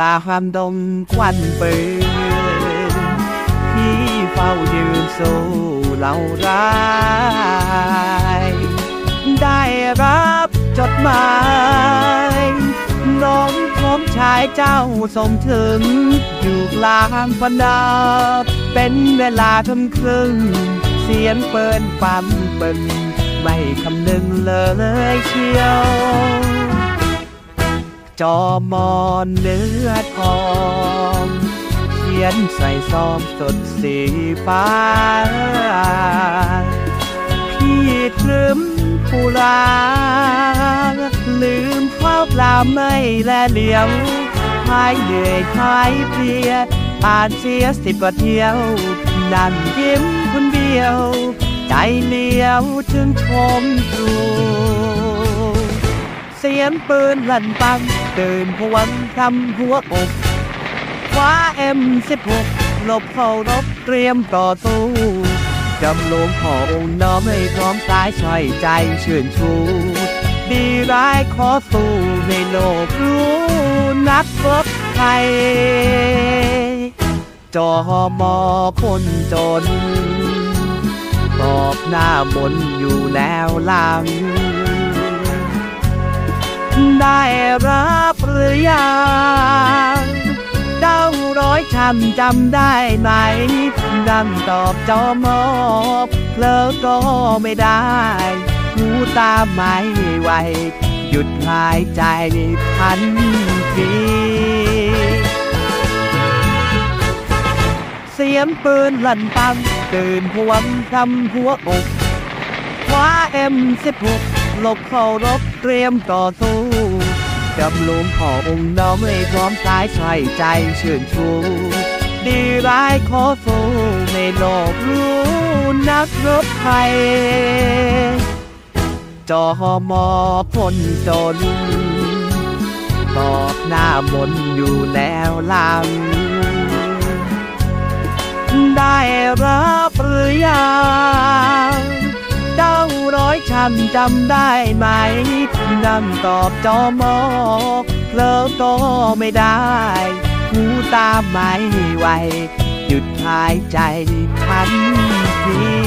ลาความดงควันปืนที่เฝ้ายืนสู้เหล่าร้าย ได้รับจดหมายน้องพร้อมชายเจ้าส่งถึง อยู่กลางพันดา เป็นเวลาทุ่มครึ่ง เสียงเปินปั๊มปึงไม่คำนึงเลยเชียว จอมอนเนื้อทองเขียนใส่ซองสดสีฟ้า พี่ตรึมผู้ลาลืมข้าปลาไม่แลเหลียวหายเหนื่อยหายเพลียผ่านเสียสิบกว่าเที่ยว นั่นยิ้มคนเดียว ใจเลี้ยวถึงชมรู เสียงปืนลั่นปังตื่นพวังคำหัวอกคว้าเอ็มสิบหกลบเข้ารบเตรียมต่อสู้จำลงขอองค์น้อมให้พร้อมสายช่อยใจเชื่นชู ดีร้ายขอสู้ในโลกรู้นักรบไทยจอมอคนจน ตอบหน้ามนอยู่แนวหลัง ได้รับหรือยังเด้าร้อยช้ำจำได้ไหมนั่งตอบจอมอบเพลอก็ไม่ได้หูตาไม่ไหวหยุดหายใจทันทีเสียงปืนลั่นปังตื่นพวงคำหัวอกคว้าเอ็มสิบหก หลบเข้ารบเตรียมต่อสู้จำลงขอองค์น้อมให้พร้อมสายใส่ใจเชื่นชูดีร้ายขอสู้ในโลกรู้นักรบไทยจอมอคนจนตอบหน้ามนอยู่แล้วลังได้รับหรือยังเจ้า อยช้ำจำได้ไหมนั่งตอบจอมอเพลอก็ไม่ได้หูตาไม่ไหวหยุดหายใจทันที